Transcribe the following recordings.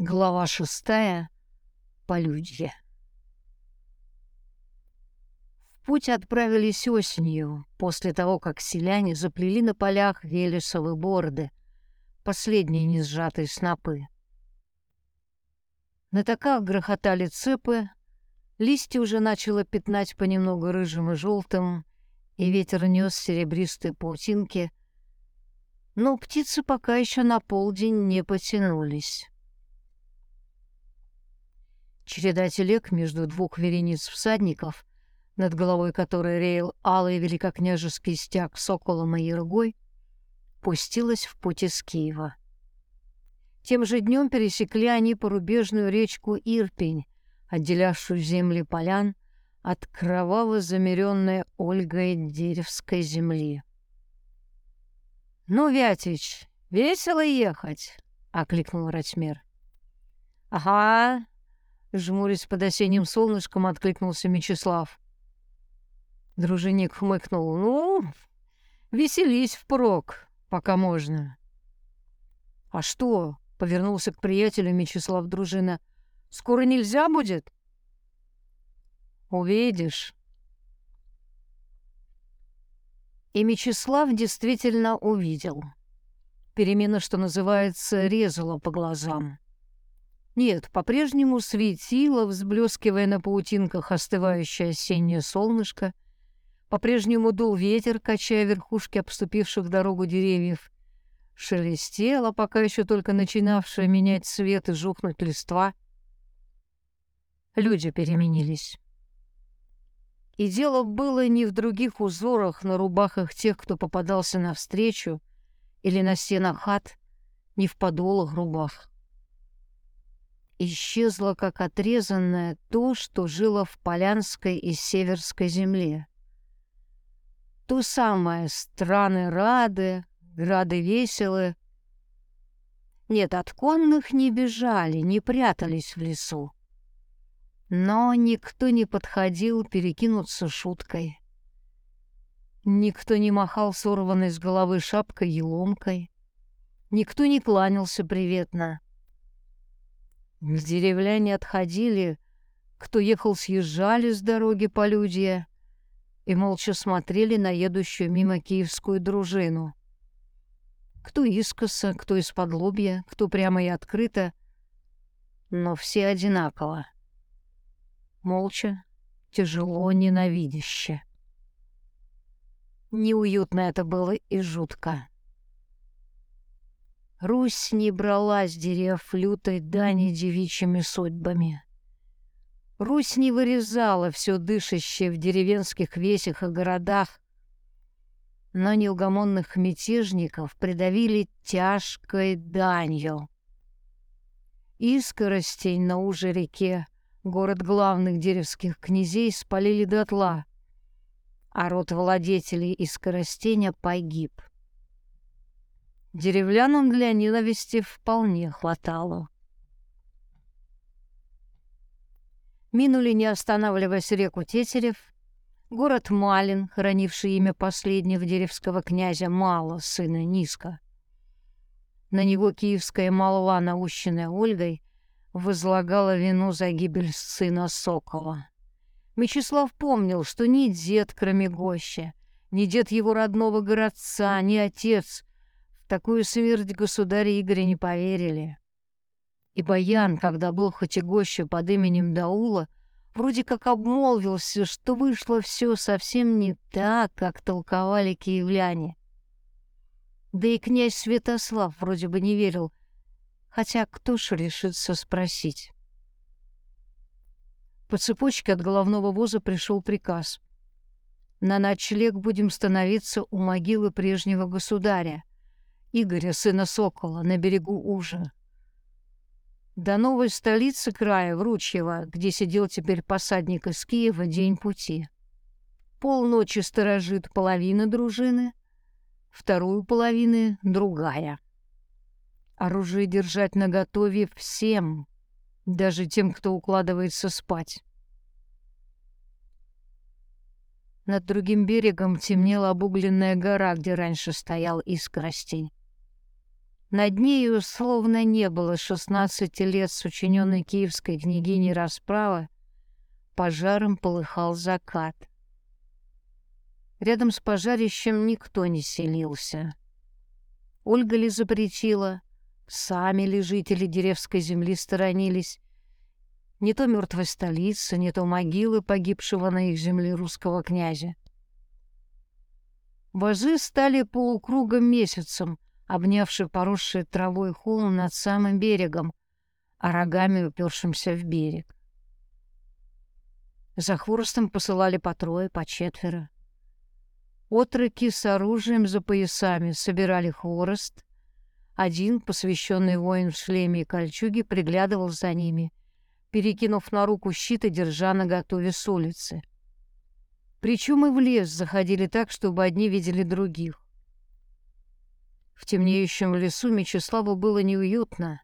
Глава шестая. Полюдье. В путь отправились осенью, после того, как селяне заплели на полях велесовые борды, последние несжатые снопы. На таках грохотали цепы, листья уже начало пятнать понемногу рыжим и желтым, и ветер нес серебристые паутинки, но птицы пока еще на полдень не потянулись. Череда телег между двух верениц всадников, над головой которой реял алый великокняжеский стяг соколом и яргой, пустилась в путь из Киева. Тем же днем пересекли они порубежную речку Ирпень, отделявшую земли полян от кроваво замеренной Ольгой Деревской земли. «Ну, Вятич, весело ехать!» — окликнул Ратьмер. «Ага, Жмурясь под осенним солнышком, откликнулся Мечислав. Дружинник хмыкнул. «Ну, веселись впрок, пока можно». «А что?» — повернулся к приятелю Мечислав Дружина. «Скоро нельзя будет?» «Увидишь». И Мечислав действительно увидел. Перемена, что называется, резала по глазам. Нет, по-прежнему светило, взблескивая на паутинках остывающее осеннее солнышко. По-прежнему дул ветер, качая верхушки обступивших дорогу деревьев. Шелестело, пока еще только начинавшая менять цвет и жухнуть листва. Люди переменились. И дело было не в других узорах на рубахах тех, кто попадался навстречу, или на стенах хат, не в подолах рубах исчезло как отрезанное то, что жило в Полянской и Северской земле. То самое страны рады, грады веселы. Нет, от конных не бежали, не прятались в лесу. Но никто не подходил перекинуться шуткой. Никто не махал сорванной с головы шапкой еломкой. Никто не кланялся приветно. Деревляне отходили, кто ехал, съезжали с дороги полюдья и молча смотрели на едущую мимо киевскую дружину. Кто искоса, кто из-под лобья, кто прямо и открыто, но все одинаково. Молча, тяжело, ненавидяще. Неуютно это было и жутко. Русь не брала с дерев лютой дани девичьими судьбами. Русь не вырезала все дышащее в деревенских весях и городах, но неугомонных мятежников придавили тяжкой данью. Искоростей на уже реке, город главных деревских князей, спалили дотла, а род владетелей Искоростеня погиб. Деревлянам для ненависти вполне хватало. Минули, не останавливаясь, реку Тетерев, город Малин, хранивший имя последнего деревского князя Мала, сына Низка. На него киевская молва, наущенная Ольгой, возлагала вину за гибель сына Сокола. Мечислав помнил, что ни дед, кроме Гоща, ни дед его родного городца, ни отец такую смерть государя Игоря не поверили. И Баян, когда был хоть и гоща под именем Даула, вроде как обмолвился, что вышло все совсем не так, как толковали киевляне. Да и князь Святослав вроде бы не верил, хотя кто ж решится спросить. По цепочке от головного воза пришел приказ. На ночлег будем становиться у могилы прежнего государя. Игоря, сына Сокола, на берегу Ужа. До новой столицы края, Вручьева, где сидел теперь посадник из Киева, день пути. Полночи сторожит половина дружины, вторую половины — другая. Оружие держать наготове всем, даже тем, кто укладывается спать. Над другим берегом темнела обугленная гора, где раньше стоял искоростень. Над нею словно не было шестнадцати лет сочиненной киевской княгиней расправы, пожаром полыхал закат. Рядом с пожарищем никто не селился. Ольга ли запретила, сами ли жители деревской земли сторонились, не то мертвой столицы, не то могилы погибшего на их земле русского князя. Вожи стали полукругом месяцем, обнявшие поросшие травой холм над самым берегом, а рогами упершимся в берег. За хворостом посылали по трое, по четверо. Отроки с оружием за поясами собирали хворост. Один, посвященный воин в шлеме и кольчуге, приглядывал за ними, перекинув на руку щит и держа наготове с улицы. Причем и в лес заходили так, чтобы одни видели других. В темнеющем лесу Мечиславу было неуютно.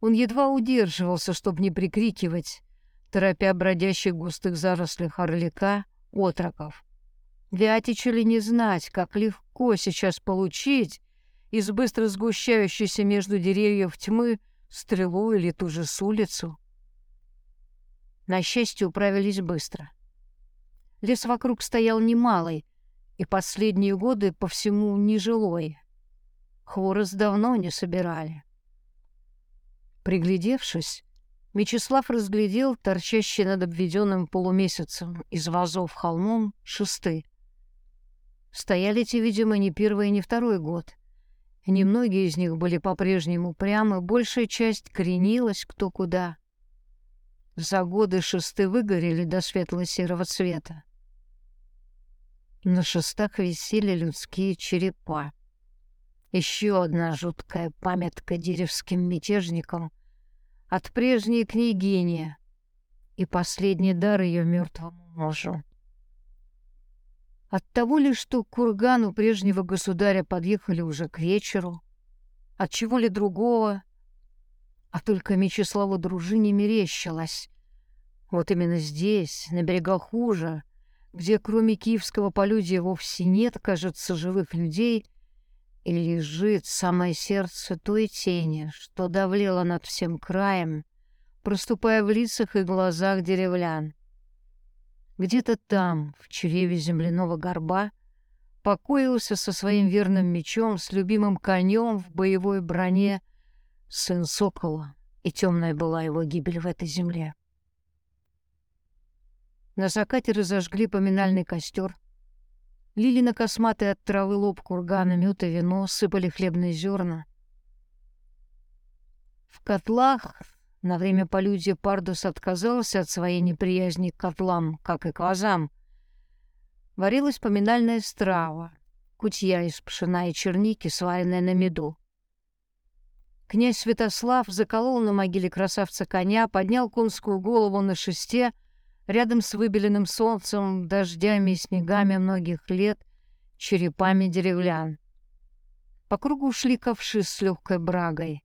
Он едва удерживался, чтобы не прикрикивать, торопя бродящих густых зарослях орлика, отроков. Вятичу ли не знать, как легко сейчас получить из быстро сгущающейся между деревьев тьмы стрелу или ту же с улицу? На счастье, управились быстро. Лес вокруг стоял немалый, и последние годы по всему нежилой. Хворост давно не собирали. Приглядевшись, Мечислав разглядел торчащие над обведенным полумесяцем из вазов холмом шесты. Стояли те, видимо, не первый и не второй год. Немногие из них были по-прежнему прямы, большая часть кренилась кто куда. За годы шесты выгорели до светло-серого цвета. На шестах висели людские черепа. Еще одна жуткая памятка деревским мятежникам от прежней княгини и последний дар ее мертвому мужу. От того ли, что к кургану прежнего государя подъехали уже к вечеру, от чего ли другого, а только Мечиславу дружине мерещилось. Вот именно здесь, на берегах Ужа, где кроме киевского полюдия вовсе нет, кажется, живых людей — и лежит самое сердце той тени, что давлело над всем краем, проступая в лицах и глазах деревлян. Где-то там, в чреве земляного горба, покоился со своим верным мечом, с любимым конем в боевой броне сын Сокола, и темная была его гибель в этой земле. На закате разожгли поминальный костер — Лили на косматый от травы лоб кургана, мёд и вино, сыпали хлебные зерна. В котлах на время полюдия Пардус отказался от своей неприязни к котлам, как и к вазам. Варилась поминальная страва, кутья из пшена и черники, сваренная на меду. Князь Святослав заколол на могиле красавца коня, поднял конскую голову на шесте — рядом с выбеленным солнцем, дождями и снегами многих лет, черепами деревлян. По кругу шли ковши с легкой брагой.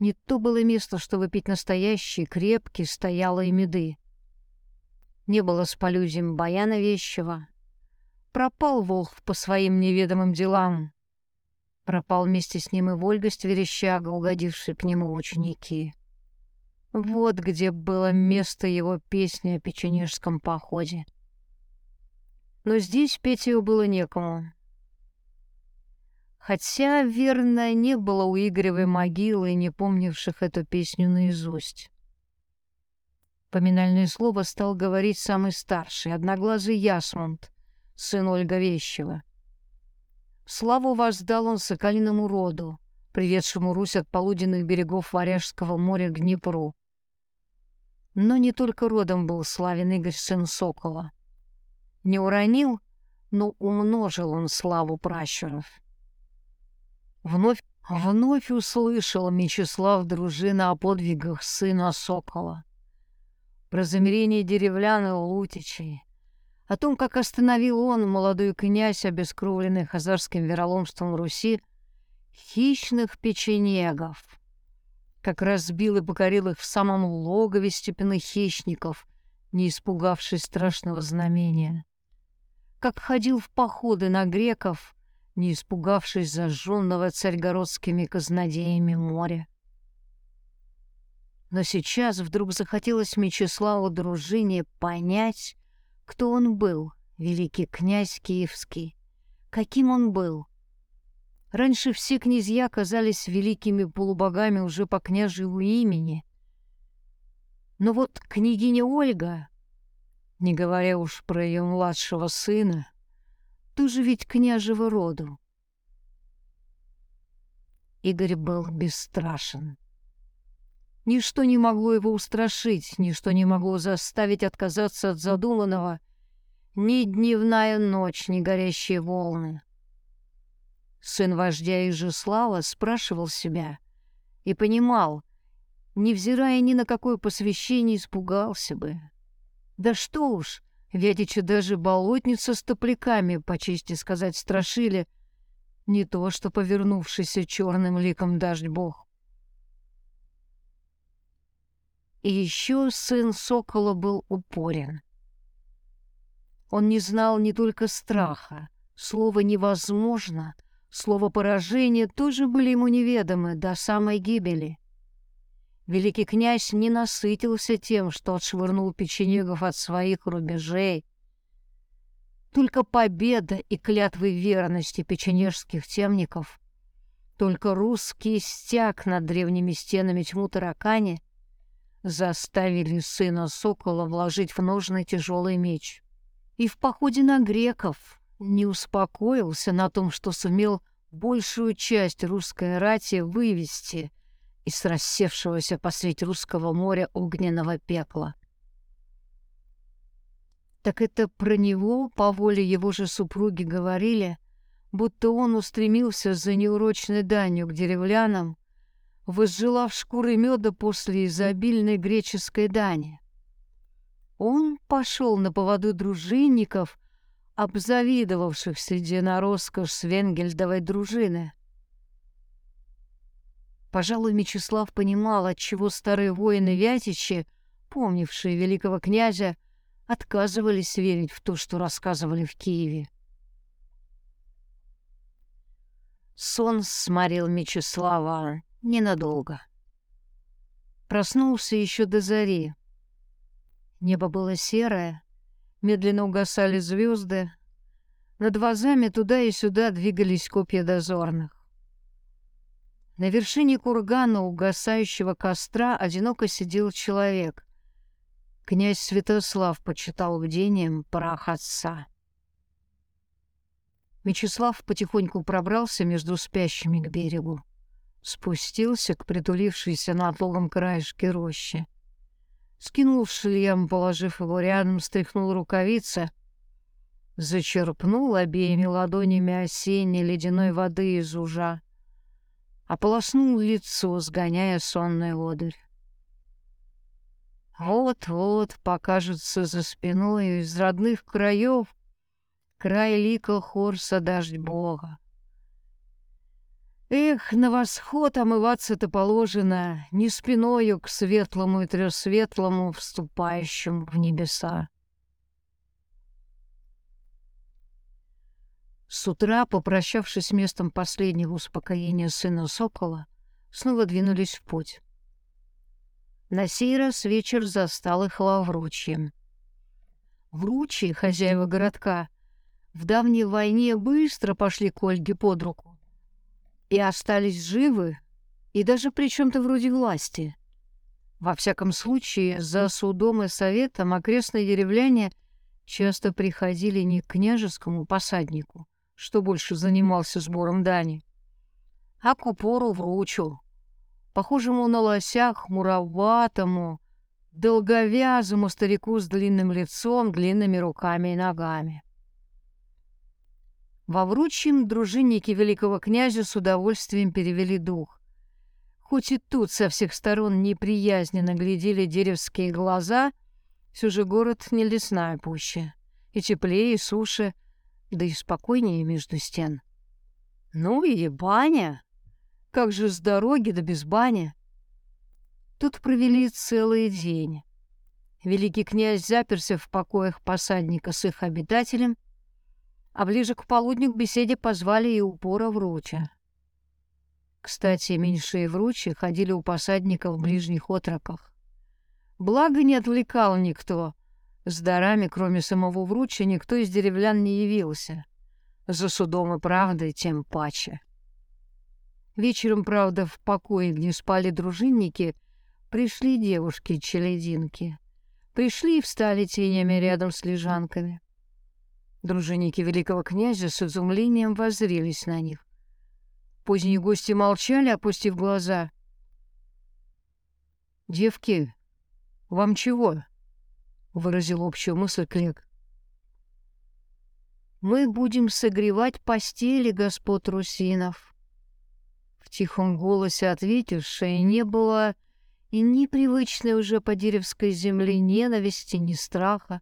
Не то было место, чтобы пить настоящий, крепкий, стоялой меды. Не было с полюзем баяна вещего. Пропал Волх по своим неведомым делам. Пропал вместе с ним и Вольгость Верещага, угодивший к нему ученики. Вот где было место его песни о печенежском походе. Но здесь петь ее было некому. Хотя, верно, не было у Игоревой могилы, не помнивших эту песню наизусть. Поминальное слово стал говорить самый старший, одноглазый Ясмунд, сын Ольга Вещева. Славу воздал он соколиному роду, приведшему Русь от полуденных берегов Варяжского моря к Днепру. Но не только родом был славен Игорь сын Сокола. Не уронил, но умножил он славу пращуров. Вновь, вновь услышал Мечислав дружина о подвигах сына Сокола. Про замерение деревлян и лутичей, о том, как остановил он, молодой князь, обескровленный хазарским вероломством Руси, хищных печенегов — как разбил и покорил их в самом логове степенных хищников, не испугавшись страшного знамения. Как ходил в походы на греков, не испугавшись зажженного царьгородскими казнодеями моря. Но сейчас вдруг захотелось Мечиславу дружине понять, кто он был, великий князь Киевский, каким он был. Раньше все князья казались великими полубогами уже по княжьему имени. Но вот княгиня Ольга, не говоря уж про ее младшего сына, тоже ведь княжего роду. Игорь был бесстрашен. Ничто не могло его устрашить, ничто не могло заставить отказаться от задуманного. Ни дневная ночь, ни горящие волны. Сын вождя Ижеслава спрашивал себя и понимал, невзирая ни на какое посвящение, испугался бы. Да что уж, Вятича даже болотница с топляками, по чести сказать, страшили, не то что повернувшийся черным ликом дождь бог. И еще сын Сокола был упорен. Он не знал не только страха, слово «невозможно», слово «поражение» тоже были ему неведомы до самой гибели. Великий князь не насытился тем, что отшвырнул печенегов от своих рубежей. Только победа и клятвы верности печенежских темников, только русский стяг над древними стенами тьму таракани — заставили сына Сокола вложить в ножны тяжелый меч. И в походе на греков не успокоился на том, что сумел большую часть русской рати вывести из рассевшегося посредь русского моря огненного пекла. Так это про него, по воле его же супруги, говорили, будто он устремился за неурочной данью к деревлянам, возжелав шкуры меда после изобильной греческой дани. Он пошел на поводу дружинников, обзавидовавших среди на роскошь свенгельдовой дружины. Пожалуй, Мечислав понимал, отчего старые воины Вятичи, помнившие великого князя, отказывались верить в то, что рассказывали в Киеве. Сон сморил Мечислава ненадолго. Проснулся еще до зари. Небо было серое, медленно угасали звезды. Над вазами туда и сюда двигались копья дозорных. На вершине кургана угасающего костра одиноко сидел человек. Князь Святослав почитал бдением прах отца. Мечислав потихоньку пробрался между спящими к берегу спустился к притулившейся на отлогом краешке рощи. Скинул шлем, положив его рядом, стряхнул рукавицы, зачерпнул обеими ладонями осенней ледяной воды из ужа, ополоснул лицо, сгоняя сонный одырь. Вот-вот покажется за спиной из родных краев край лика Хорса дождь Бога. Эх, на восход омываться-то положено не спиною к светлому и тресветлому, вступающему в небеса. С утра, попрощавшись местом последнего успокоения сына Сокола, снова двинулись в путь. На сей раз вечер застал их лавручьем. Вручи, хозяева городка, в давней войне быстро пошли к Ольге под руку и остались живы, и даже при чем-то вроде власти. Во всяком случае, за судом и советом окрестные деревляне часто приходили не к княжескому посаднику, что больше занимался сбором дани, а к упору вручу, похожему на лосях муроватому, долговязому старику с длинным лицом, длинными руками и ногами. Во вручьем дружинники великого князя с удовольствием перевели дух. Хоть и тут со всех сторон неприязненно глядели деревские глаза, все же город не лесная пуща. И теплее, и суше, да и спокойнее между стен. Ну и баня! Как же с дороги да без бани! Тут провели целый день. Великий князь заперся в покоях посадника с их обитателем — а ближе к полудню к беседе позвали и упора вруча. Кстати, меньшие вручи ходили у посадников в ближних отроках. Благо не отвлекал никто. С дарами, кроме самого вруча, никто из деревлян не явился. За судом и правдой тем паче. Вечером, правда, в покое, где спали дружинники, пришли девушки-челединки. Пришли и встали тенями рядом с лежанками. Дружинники великого князя с изумлением воззрелись на них. Поздние гости молчали, опустив глаза. «Девки, вам чего?» — выразил общую мысль Клек. «Мы будем согревать постели господ Русинов». В тихом голосе ответившей не было и ни привычной уже по деревской земле ненависти, ни страха,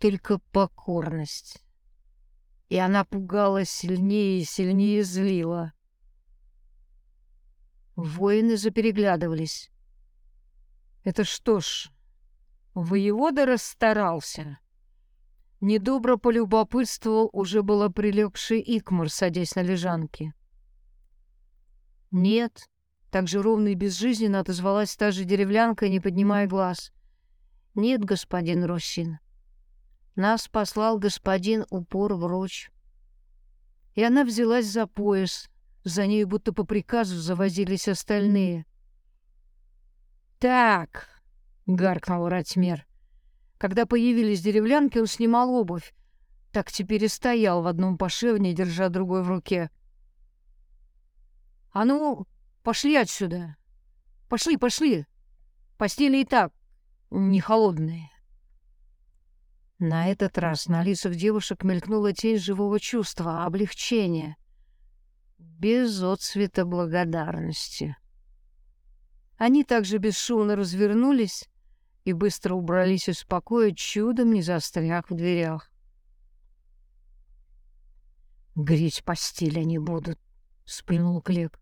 только покорность и она пугала сильнее и сильнее злила. Воины запереглядывались. Это что ж, воевода расстарался. Недобро полюбопытствовал уже было прилегший Икмар, садясь на лежанке. «Нет», — так же ровно и безжизненно отозвалась та же деревлянка, не поднимая глаз. «Нет, господин Росин, нас послал господин упор в рочь. И она взялась за пояс. За ней будто по приказу завозились остальные. «Так», — гаркнул Ратьмер. Когда появились деревлянки, он снимал обувь. Так теперь и стоял в одном пошивне, держа другой в руке. «А ну, пошли отсюда! Пошли, пошли! Постели и так не холодные!» На этот раз на лицах девушек мелькнула тень живого чувства, облегчения, без отцвета благодарности. Они также бесшумно развернулись и быстро убрались из покоя, чудом не застряв в дверях. «Греть постель они будут», — сплюнул Клек.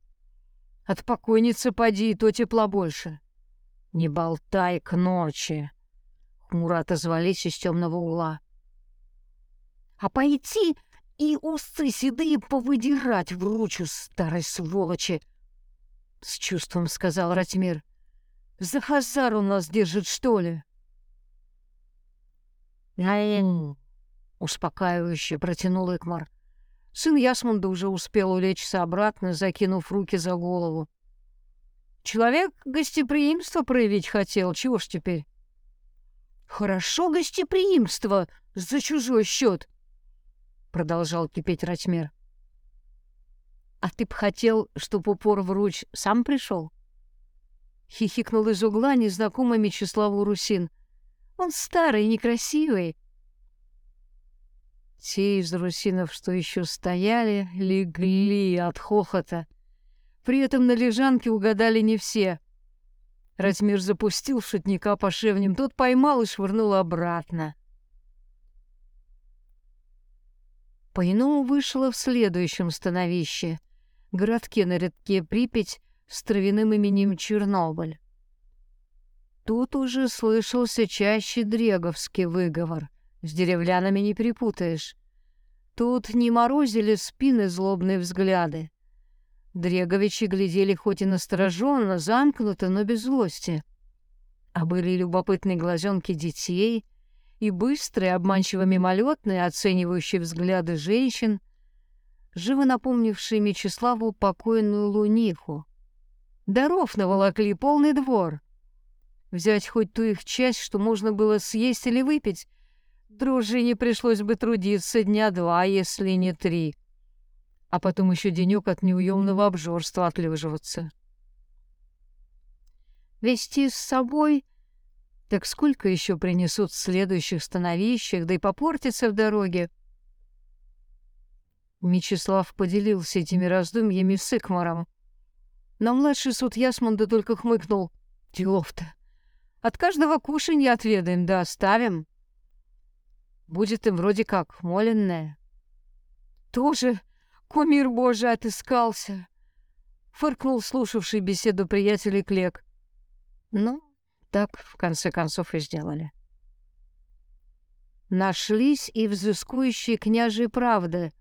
«От покойницы поди, то тепла больше. Не болтай к ночи». Хмуро отозвались из темного угла. «А пойти и усы седые повыдирать в ручу, старой сволочи!» С чувством сказал Ратмир. «За хазар у нас держит, что ли?» «Айн!» — успокаивающе протянул Икмар. Сын Ясмунда уже успел улечься обратно, закинув руки за голову. «Человек гостеприимство проявить хотел, чего ж теперь?» Хорошо гостеприимство за чужой счет, продолжал кипеть Ратьмер. А ты б хотел, чтоб упор в руч сам пришел? Хихикнул из угла незнакомый Мечиславу Русин. Он старый, некрасивый. Те из русинов, что еще стояли, легли от хохота. При этом на лежанке угадали не все. Размир запустил шутника по шевням, тот поймал и швырнул обратно. По-иному вышло в следующем становище, городке на редке Припять с травяным именем Чернобыль. Тут уже слышался чаще дреговский выговор, с деревлянами не перепутаешь. Тут не морозили спины злобные взгляды. Дреговичи глядели хоть и настороженно, замкнуто, но без злости. А были любопытные глазенки детей и быстрые, обманчиво мимолетные, оценивающие взгляды женщин, живо напомнившие Мечиславу покойную Луниху. Даров наволокли полный двор. Взять хоть ту их часть, что можно было съесть или выпить, дружине пришлось бы трудиться дня два, если не три а потом еще денек от неуемного обжорства отлеживаться. Вести с собой... Так сколько еще принесут следующих становищах, да и попортится в дороге? Мечислав поделился этими раздумьями с Икмаром. Но младший суд Ясмунда только хмыкнул. Делов-то. От каждого кушанья отведаем, да оставим. Будет им вроде как моленное. Тоже Кумир Божий отыскался!» — фыркнул слушавший беседу приятелей Клек. Ну, так, в конце концов, и сделали. Нашлись и взыскующие княжьи правды,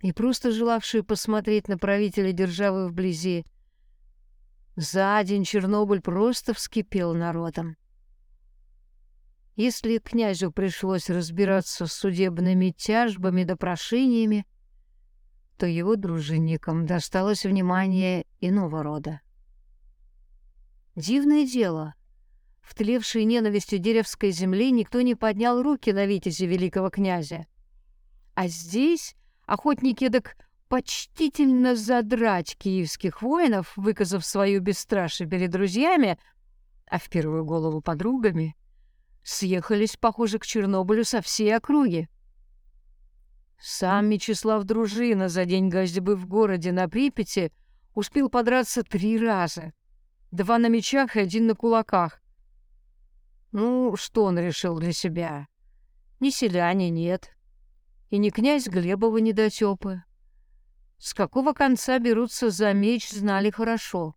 и просто желавшие посмотреть на правителя державы вблизи. За день Чернобыль просто вскипел народом. Если князю пришлось разбираться с судебными тяжбами да то его дружинникам досталось внимание иного рода. Дивное дело, в тлевшей ненавистью деревской земли никто не поднял руки на витязи великого князя. А здесь охотники так почтительно задрать киевских воинов, выказав свою бесстрашие перед друзьями, а в первую голову подругами, съехались, похоже, к Чернобылю со всей округи. Сам Мечислав Дружина за день гостьбы в городе на Припяти успел подраться три раза. Два на мечах и один на кулаках. Ну, что он решил для себя? Ни селяне нет. И ни князь Глебова недотёпы. С какого конца берутся за меч, знали хорошо.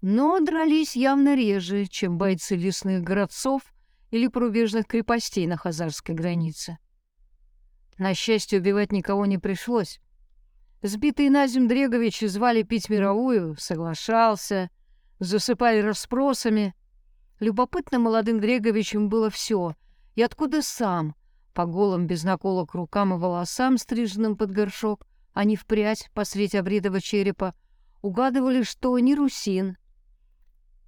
Но дрались явно реже, чем бойцы лесных городцов или порубежных крепостей на хазарской границе. На счастье, убивать никого не пришлось. Сбитые на земь Дреговичи звали пить мировую, соглашался, засыпали расспросами. Любопытно молодым Дреговичем было все, и откуда сам, по голым без наколок рукам и волосам, стриженным под горшок, а не впрядь посредь обритого черепа, угадывали, что не русин.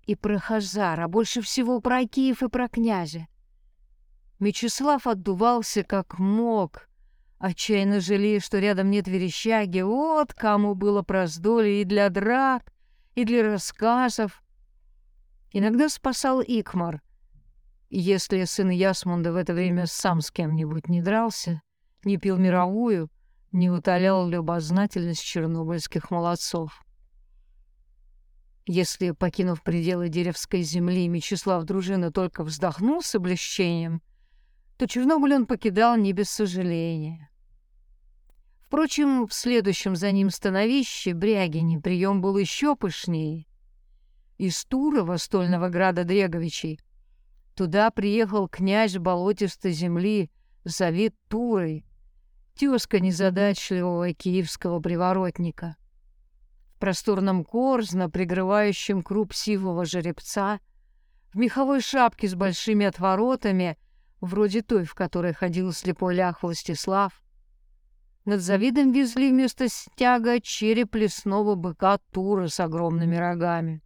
И про Хазар, а больше всего про Киев и про князя. Мечислав отдувался как мог, отчаянно жалея, что рядом нет верещаги. Вот кому было проздолье и для драк, и для рассказов. Иногда спасал Икмар. Если сын Ясмунда в это время сам с кем-нибудь не дрался, не пил мировую, не утолял любознательность чернобыльских молодцов. Если, покинув пределы Деревской земли, Мечислав дружина только вздохнул с облегчением, то Чернобыль он покидал не без сожаления. Впрочем, в следующем за ним становище, Брягине, прием был еще пышнее. Из Турова, стольного града Дреговичей, туда приехал князь болотистой земли, Завид Турой, тезка незадачливого киевского приворотника. В просторном корзно, прикрывающем круп сивого жеребца, в меховой шапке с большими отворотами, вроде той, в которой ходил слепой лях Властислав, над завидом везли вместо стяга череп лесного быка Тура с огромными рогами.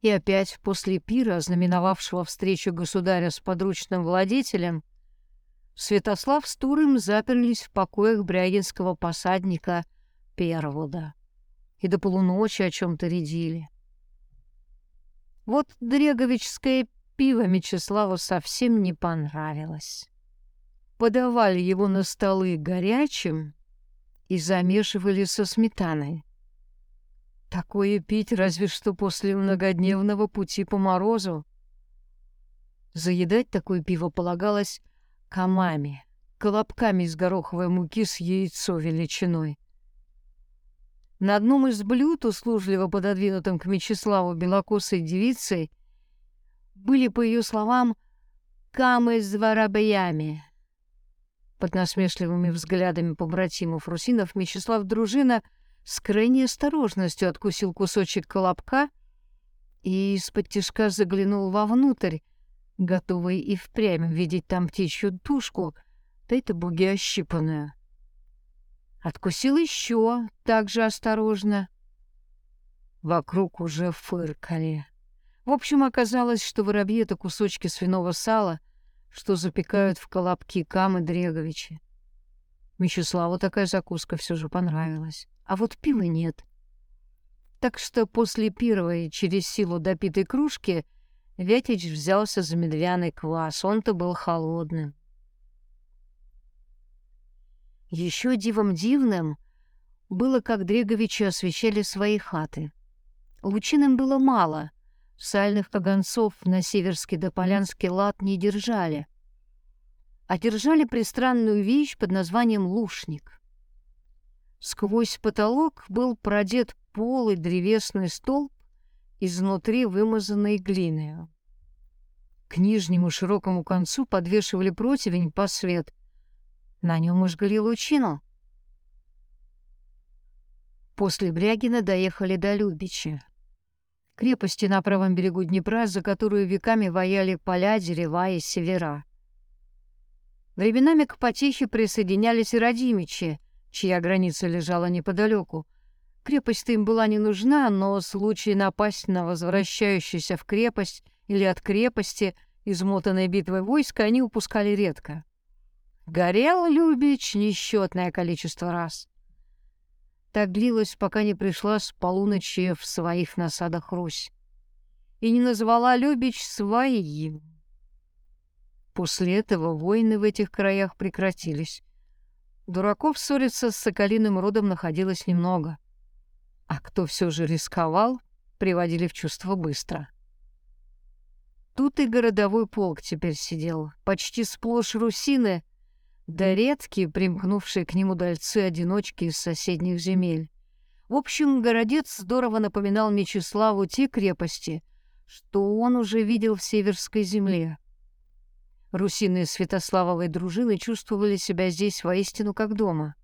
И опять после пира, знаменовавшего встречу государя с подручным владетелем, Святослав с Турым заперлись в покоях брягинского посадника Первуда и до полуночи о чем-то рядили. Вот дреговичское пиво Мечиславу совсем не понравилось подавали его на столы горячим и замешивали со сметаной. Такое пить разве что после многодневного пути по морозу. Заедать такое пиво полагалось камами, колобками из гороховой муки с яйцо величиной. На одном из блюд, услужливо пододвинутым к Мечиславу белокосой девицей, были, по ее словам, камы с воробьями, под насмешливыми взглядами побратимов русинов Мечислав Дружина с крайней осторожностью откусил кусочек колобка и из-под тишка заглянул вовнутрь, готовый и впрямь видеть там птичью тушку, да это боги ощипанную. Откусил еще, так же осторожно. Вокруг уже фыркали. В общем, оказалось, что воробьи — это кусочки свиного сала — что запекают в колобки Камы Дреговичи. Мечиславу такая закуска все же понравилась. А вот пива нет. Так что после первой через силу допитой кружки Вятич взялся за медвяный квас. Он-то был холодным. Еще дивом дивным было, как Дреговичи освещали свои хаты. Лучин было мало — Сальных каганцов на северский да полянский лад не держали, а держали пристранную вещь под названием лушник. Сквозь потолок был продет полый древесный столб, изнутри вымазанный глиной. К нижнему широкому концу подвешивали противень по свет. На нем жгли лучину. После Брягина доехали до Любичи. Крепости на правом берегу Днепра, за которую веками вояли поля, дерева и севера. Временами к потехе присоединялись и Радимичи, чья граница лежала неподалеку. Крепость им была не нужна, но случай напасть на возвращающуюся в крепость или от крепости, измотанной битвой войска, они упускали редко. Горел Любич несчетное количество раз. Так длилось, пока не пришла с полуночи в своих насадах Русь. И не назвала Любич своим. После этого войны в этих краях прекратились. Дураков ссориться с соколиным родом находилось немного. А кто все же рисковал, приводили в чувство быстро. Тут и городовой полк теперь сидел, почти сплошь русины, да редкие, примкнувшие к нему дальцы-одиночки из соседних земель. В общем, городец здорово напоминал Мечиславу те крепости, что он уже видел в Северской земле. Русины Святославовой дружины чувствовали себя здесь воистину как дома.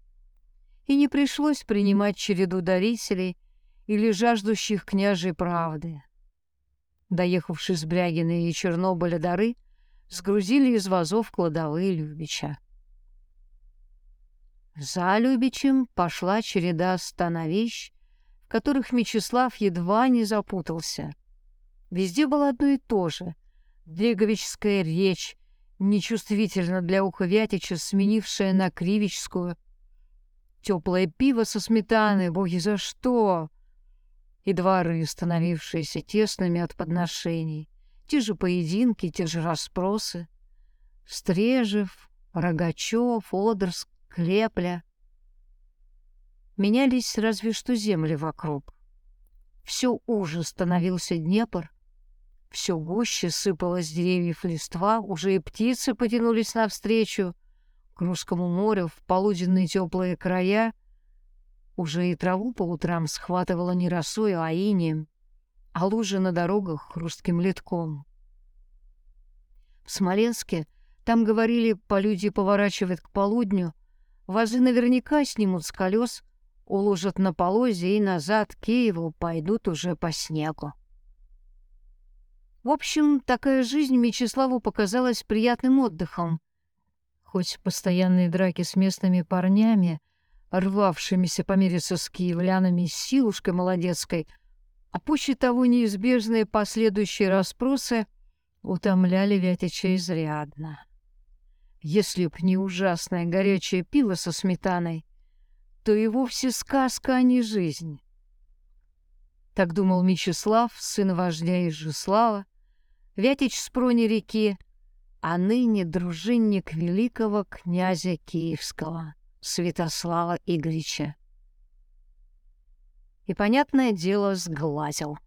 И не пришлось принимать череду дарителей или жаждущих княжей правды. Доехавши с Брягина и Чернобыля дары, сгрузили из вазов кладовые Любича. За Любичем пошла череда становищ, в которых Мечислав едва не запутался. Везде было одно и то же — дреговичская речь, нечувствительно для уха Вятича, сменившая на кривичскую. Теплое пиво со сметаной, боги за что! И дворы, становившиеся тесными от подношений. Те же поединки, те же расспросы. Стрежев, Рогачев, Одерск, Клепля. Менялись разве что земли вокруг. Все уже становился Днепр, все гуще сыпалось деревьев листва, уже и птицы потянулись навстречу к русскому морю в полуденные теплые края. Уже и траву по утрам схватывала не росой, а инеем, а лужи на дорогах хрустким литком. В Смоленске там говорили, по люди поворачивают к полудню, вазы наверняка снимут с колес, уложат на полозе и назад к Киеву пойдут уже по снегу. В общем, такая жизнь Мечиславу показалась приятным отдыхом. Хоть постоянные драки с местными парнями, рвавшимися помириться с киевлянами с силушкой молодецкой, а пуще того неизбежные последующие расспросы утомляли Вятича изрядно. Если б не ужасное горячее пиво со сметаной, то и вовсе сказка, а не жизнь. Так думал Мечислав, сын вождя Изжислава, Вятич с прони реки, а ныне дружинник великого князя Киевского, Святослава Игоревича. И, понятное дело, сглазил.